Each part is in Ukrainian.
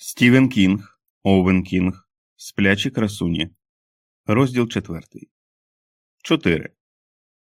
Стівен Кінг, Овен Кінг, Сплячі красуні. Розділ четвертий. 4.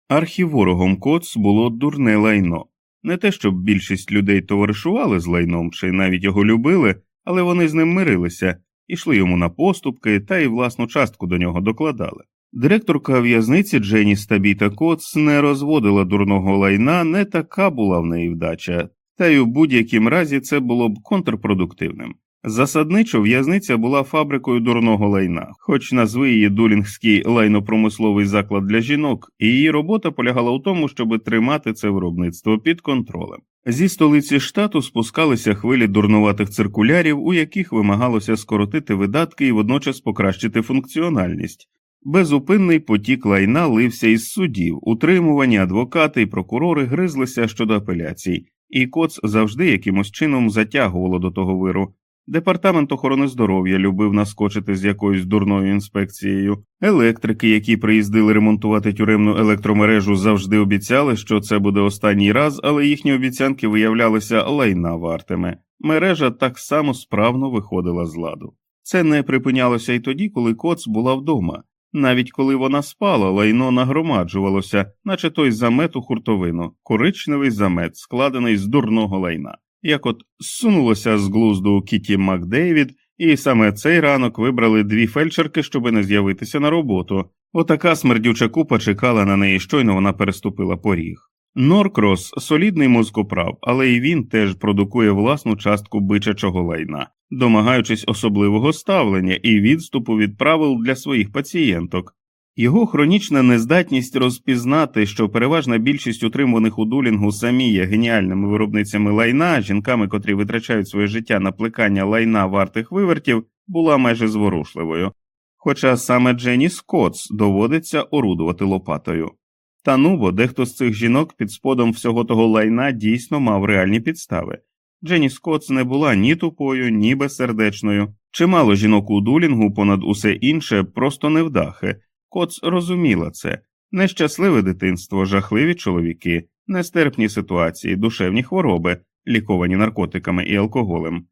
Архіворогом Коц було дурне лайно. Не те, щоб більшість людей товаришували з лайном чи навіть його любили, але вони з ним мирилися, ішли йому на поступки та й власну частку до нього докладали. Директорка в'язниці Дженні Стабіта Коц не розводила дурного лайна, не така була в неї вдача, та й у будь-якім разі це було б контрпродуктивним. Засадничо в'язниця була фабрикою дурного лайна, хоч назви її Дулінгський лайнопромисловий заклад для жінок, і її робота полягала у тому, щоб тримати це виробництво під контролем. Зі столиці штату спускалися хвилі дурнуватих циркулярів, у яких вимагалося скоротити видатки і водночас покращити функціональність. Безупинний потік лайна лився із судів, утримувані адвокати і прокурори гризлися щодо апеляцій, і коц завжди якимось чином затягувало до того виру. Департамент охорони здоров'я любив наскочити з якоюсь дурною інспекцією. Електрики, які приїздили ремонтувати тюремну електромережу, завжди обіцяли, що це буде останній раз, але їхні обіцянки виявлялися лайна вартими. Мережа так само справно виходила з ладу. Це не припинялося й тоді, коли коц була вдома. Навіть коли вона спала, лайно нагромаджувалося, наче той замет у хуртовину, коричневий замет, складений з дурного лайна як от зсунулося з глузду Кіті Макдейвід, і саме цей ранок вибрали дві фельдшерки, щоби не з'явитися на роботу. Отака смердюча купа чекала на неї, щойно вона переступила поріг. Норкрос солідний мозкоправ, але і він теж продукує власну частку бичачого лайна, домагаючись особливого ставлення і відступу від правил для своїх пацієнток. Його хронічна нездатність розпізнати, що переважна більшість утримуваних у дулінгу самі є геніальними виробницями лайна, жінками, котрі витрачають своє життя на плекання лайна вартих вивертів, була майже зворушливою. Хоча саме Дженіс Коутс доводиться орудувати лопатою. Та ну бо дехто з цих жінок під сподом всього того лайна дійсно мав реальні підстави. Дженіс Коутс не була ні тупою, ні безсердечною. Чимало жінок у Дулінгу, понад усе інше, просто невдахи. Коутс розуміла це нещасливе дитинство, жахливі чоловіки, нестерпні ситуації, душевні хвороби, ліковані наркотиками і алкоголем.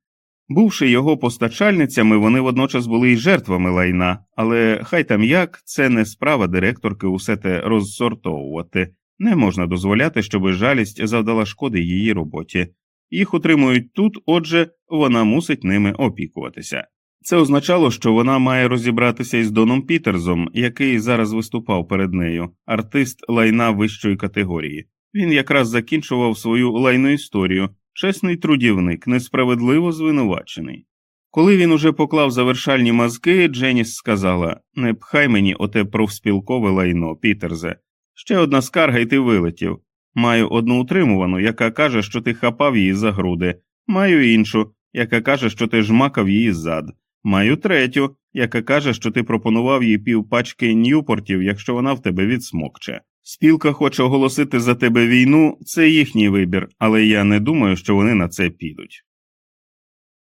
Бувши його постачальницями, вони водночас були й жертвами лайна, але хай там як це не справа директорки усе те розсортовувати, не можна дозволяти, щоб жалість завдала шкоди її роботі. Їх утримують тут, отже, вона мусить ними опікуватися. Це означало, що вона має розібратися із Доном Пітерзом, який зараз виступав перед нею, артист лайна вищої категорії. Він якраз закінчував свою лайну історію, чесний трудівник, несправедливо звинувачений. Коли він уже поклав завершальні мазки, Дженіс сказала Не пхай мені оте профспілкове лайно, Пітерзе. Ще одна скарга, і ти вилетів. Маю одну утримувану, яка каже, що ти хапав її за груди, маю іншу, яка каже, що ти жмакав її зад. Маю третю, яка каже, що ти пропонував їй півпачки Ньюпортів, якщо вона в тебе відсмокче. Спілка хоче оголосити за тебе війну, це їхній вибір, але я не думаю, що вони на це підуть.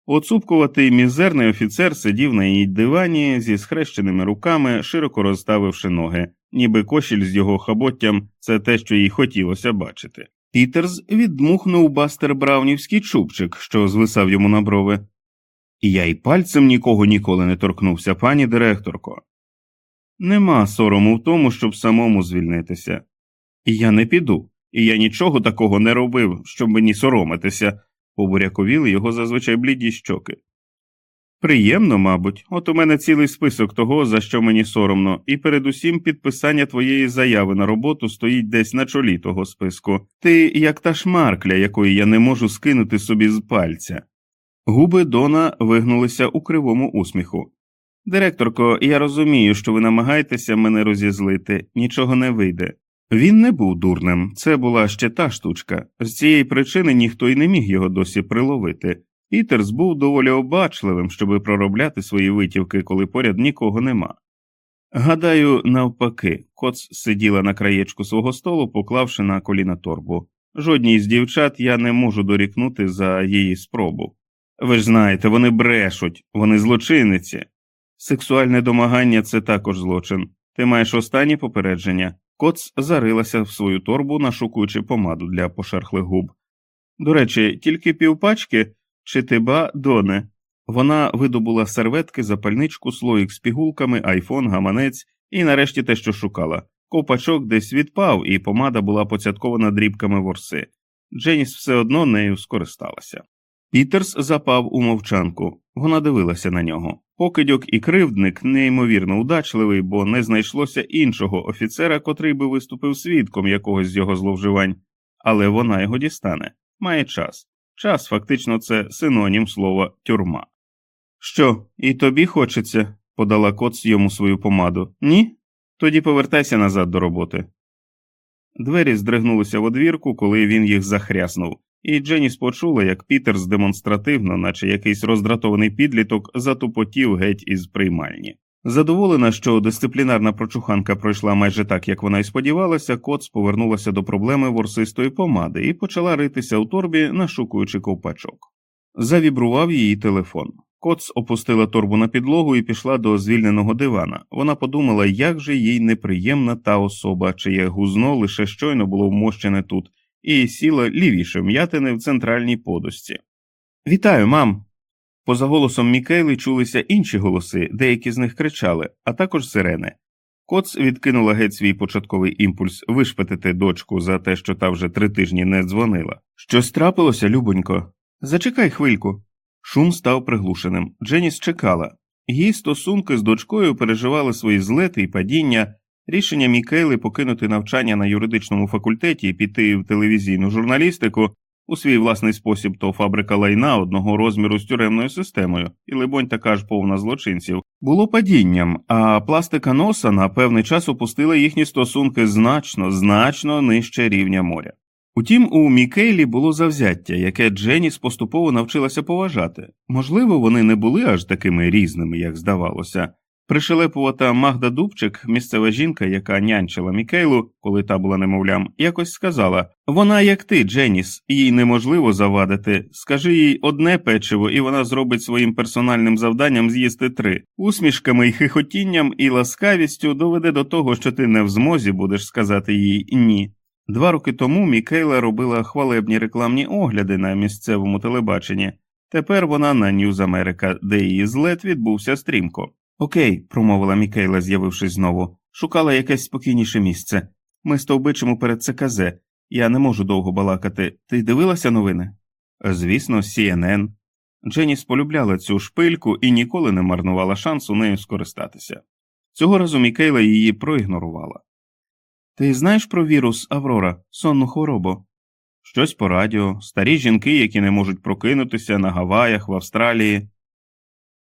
Оцупкуватий мізерний офіцер сидів на її дивані зі схрещеними руками, широко розставивши ноги, ніби кошіль з його хаботтям це те, що їй хотілося бачити. Пітерс віддмухнув бастер браунівський чубчик, що звисав йому на брови. І я й пальцем нікого ніколи не торкнувся, пані директорко. Нема сорому в тому, щоб самому звільнитися. І я не піду, і я нічого такого не робив, щоб мені соромитися, побуряковіли його зазвичай бліді щоки. Приємно, мабуть, от у мене цілий список того, за що мені соромно, і передусім підписання твоєї заяви на роботу стоїть десь на чолі того списку. Ти як та шмаркля, якої я не можу скинути собі з пальця. Губи Дона вигнулися у кривому усміху. Директорко, я розумію, що ви намагаєтеся мене розізлити, нічого не вийде. Він не був дурним, це була ще та штучка, з цієї причини ніхто й не міг його досі приловити. Пітерс був доволі обачливим, щоби проробляти свої витівки, коли поряд нікого нема. Гадаю, навпаки, коц сиділа на краєчку свого столу, поклавши на коліна торбу. Жодній з дівчат я не можу дорікнути за її спробу. Ви ж знаєте, вони брешуть, вони злочинниці. Сексуальне домагання це також злочин. Ти маєш останнє попередження. Коц зарилася в свою торбу, нашукуючи помаду для пошерхлих губ. До речі, тільки півпачки чи ти ба, доне. Вона видобула серветки, запальничку, слоїк з пігулками, айфон, гаманець і нарешті те, що шукала. Ковпачок десь відпав, і помада була поцяткована дрібками ворси. Дженіс все одно нею скористалася. Пітерс запав у мовчанку. Вона дивилася на нього. Покидьок і кривдник неймовірно удачливий, бо не знайшлося іншого офіцера, котрий би виступив свідком якогось з його зловживань, але вона його дістане. Має час. Час фактично це синонім слова тюрма. Що, і тобі хочеться? подала коц йому свою помаду. Ні? Тоді повертайся назад до роботи. Двері здригнулися в одвірку, коли він їх захряснув, і Дженіс почула, як Пітерс демонстративно, наче якийсь роздратований підліток, затупотів геть із приймальні. Задоволена, що дисциплінарна прочуханка пройшла майже так, як вона й сподівалася, Коц повернулася до проблеми ворсистої помади і почала ритися у торбі, нашукуючи ковпачок. Завібрував її телефон. Коц опустила торбу на підлогу і пішла до звільненого дивана. Вона подумала, як же їй неприємна та особа, чиє гузно лише щойно було вмощене тут, і сіла лівіше м'ятини в центральній подості. Вітаю, мам. Поза голосом Мікейли чулися інші голоси, деякі з них кричали, а також сирени. Коц відкинула геть свій початковий імпульс вишпетити дочку за те, що та вже три тижні не дзвонила. Щось трапилося, любонько. Зачекай хвильку. Шум став приглушеним. Дженіс чекала. Її стосунки з дочкою переживали свої злети і падіння. Рішення Мікейли покинути навчання на юридичному факультеті і піти в телевізійну журналістику у свій власний спосіб то фабрика лайна одного розміру з тюремною системою, і, либонь, така ж повна злочинців, було падінням, а пластика носа на певний час опустила їхні стосунки значно, значно нижче рівня моря. Утім, у Мікейлі було завзяття, яке Дженіс поступово навчилася поважати. Можливо, вони не були аж такими різними, як здавалося. Пришелепувата Магда Дубчик, місцева жінка, яка нянчила Мікейлу, коли та була немовлям, якось сказала вона, як ти, Дженіс, їй неможливо завадити. Скажи їй одне печиво, і вона зробить своїм персональним завданням з'їсти три. Усмішками й хихотінням і ласкавістю доведе до того, що ти не в змозі будеш сказати їй ні. Два роки тому Мікейла робила хвалебні рекламні огляди на місцевому телебаченні. Тепер вона на News America, де її злет відбувся стрімко. Окей, промовила Мікейла, з'явившись знову, шукала якесь спокійніше місце. Ми стовбичимо перед ЦКЗ. Я не можу довго балакати. Ти дивилася новини? Звісно, CNN. Дженіс полюбляла цю шпильку і ніколи не марнувала шансу нею скористатися. Цього разу Мікейла її проігнорувала. Ти знаєш про вірус Аврора, сонну хворобу? Щось по радіо, старі жінки, які не можуть прокинутися на Гаваях, в Австралії.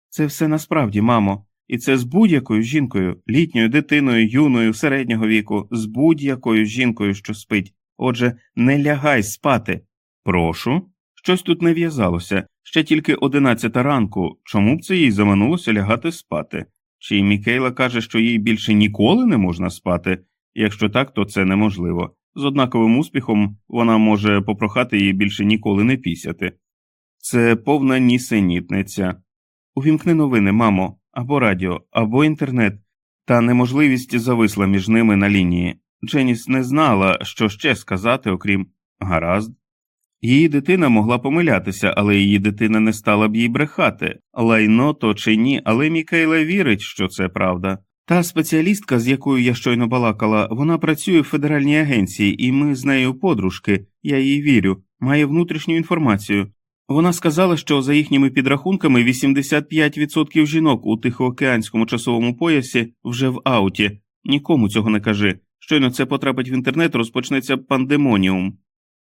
Це все насправді, мамо, і це з будь-якою жінкою, літньою дитиною, юною, середнього віку, з будь-якою жінкою, що спить. Отже, не лягай спати. Прошу. Щось тут не в'язалося, ще тільки одинадцята ранку. Чому б це їй заманулося лягати спати? Чи Мікейла каже, що їй більше ніколи не можна спати? Якщо так, то це неможливо. З однаковим успіхом вона може попрохати її більше ніколи не пісяти. Це повна нісенітниця. Увімкни новини, мамо, або радіо, або інтернет, та неможливість зависла між ними на лінії. Дженіс не знала, що ще сказати, окрім гаразд. Її дитина могла помилятися, але її дитина не стала б їй брехати. Лайно то чи ні, але Мікейла вірить, що це правда. Та спеціалістка, з якою я щойно балакала, вона працює в федеральній агенції, і ми з нею подружки, я їй вірю, має внутрішню інформацію. Вона сказала, що за їхніми підрахунками 85% жінок у Тихоокеанському часовому поясі вже в ауті. Нікому цього не кажи. Щойно це потрапить в інтернет, розпочнеться пандемоніум.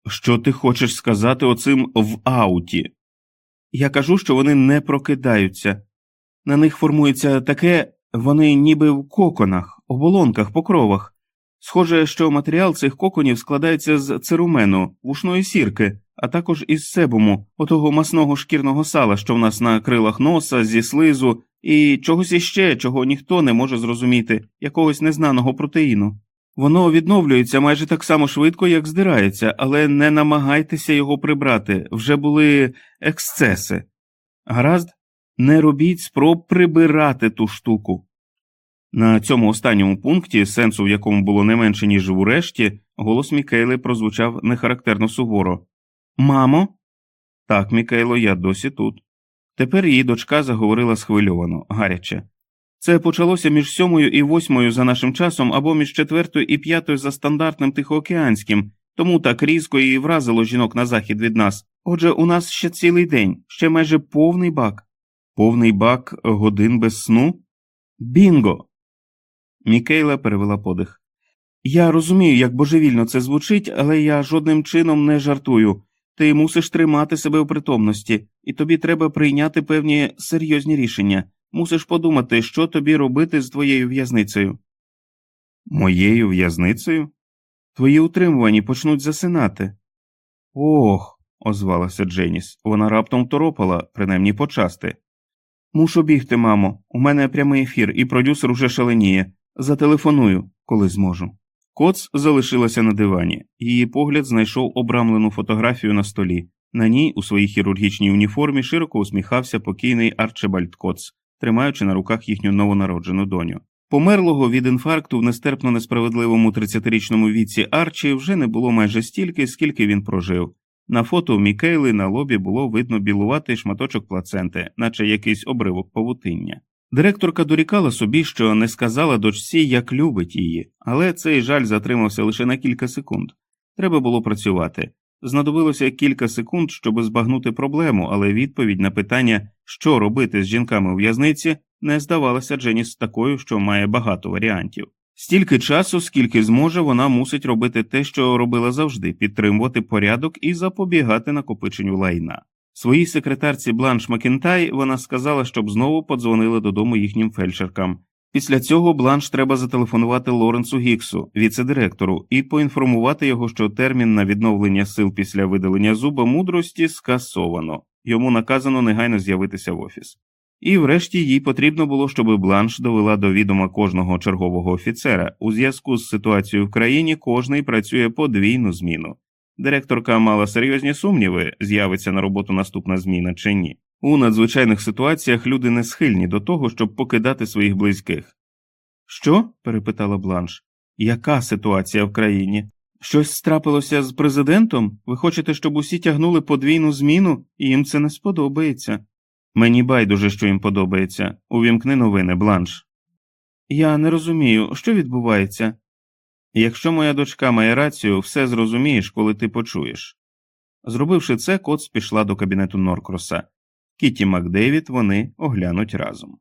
Що ти хочеш сказати оцим в ауті? Я кажу, що вони не прокидаються. На них формується таке, вони ніби в коконах, оболонках, покровах. Схоже, що матеріал цих коконів складається з церумену, вушної сірки, а також із себуму, отого масного шкірного сала, що в нас на крилах носа, зі слизу, і чогось іще, чого ніхто не може зрозуміти, якогось незнаного протеїну. Воно відновлюється майже так само швидко, як здирається, але не намагайтеся його прибрати вже були ексцеси. Гаразд, не робіть спроб прибирати ту штуку. На цьому останньому пункті, сенсу в якому було не менше, ніж у решті, голос Мікейли прозвучав нехарактерно суворо. Мамо? Так, Мікейло, я досі тут. Тепер її дочка заговорила схвильовано, гаряче. Це почалося між сьомою і восьмою за нашим часом або між четвертою і п'ятою за стандартним тихоокеанським, тому так різко і вразило жінок на захід від нас. Отже, у нас ще цілий день, ще майже повний бак. Повний бак годин без сну? Бінго. Мікейла перевела подих. Я розумію, як божевільно це звучить, але я жодним чином не жартую. Ти мусиш тримати себе у притомності, і тобі треба прийняти певні серйозні рішення. Мусиш подумати, що тобі робити з твоєю в'язницею. Моєю в'язницею? Твої утримувані почнуть засинати. Ох, озвалася Дженіс. Вона раптом торопала, принаймні почасти. Мушу бігти, мамо. У мене прямий ефір, і продюсер уже шаленіє. Зателефоную, коли зможу. Коц залишилася на дивані, її погляд знайшов обрамлену фотографію на столі. На ній, у своїй хірургічній уніформі, широко усміхався покійний Арчибальд Коц, тримаючи на руках їхню новонароджену доню. Померлого від інфаркту в нестерпно несправедливому 30-річному віці Арчі вже не було майже стільки, скільки він прожив. На фото Мікейли на лобі було видно білуватий шматочок плаценти, наче якийсь обривок павутиння. Директорка дорікала собі, що не сказала дочці, як любить її, але цей жаль затримався лише на кілька секунд. Треба було працювати. Знадобилося кілька секунд, щоб збагнути проблему, але відповідь на питання, що робити з жінками у в'язниці, не здавалася Дженіс такою, що має багато варіантів. Стільки часу, скільки зможе, вона мусить робити те, що робила завжди підтримувати порядок і запобігати накопиченню лайна. Своїй секретарці Бланш Макінтай вона сказала, щоб знову подзвонили додому їхнім фельдшеркам. Після цього Бланш треба зателефонувати Лоренсу Гіксу, віце-директору, і поінформувати його, що термін на відновлення сил після видалення зуба мудрості скасовано, йому наказано негайно з'явитися в офіс. І врешті їй потрібно було, щоб Бланш довела до відома кожного чергового офіцера. У зв'язку з ситуацією в країні кожний працює подвійну зміну. Директорка мала серйозні сумніви, з'явиться на роботу наступна зміна чи ні. У надзвичайних ситуаціях люди не схильні до того, щоб покидати своїх близьких. Що? перепитала Бланш. Яка ситуація в країні? Щось страпилося з президентом? Ви хочете, щоб усі тягнули подвійну зміну, і їм це не сподобається. Мені байдуже, що їм подобається. Увімкни новини, Бланш. Я не розумію, що відбувається. Якщо моя дочка має рацію, все зрозумієш, коли ти почуєш. Зробивши це, Коц пішла до кабінету Норкроса. Кіті Макдейвід вони оглянуть разом.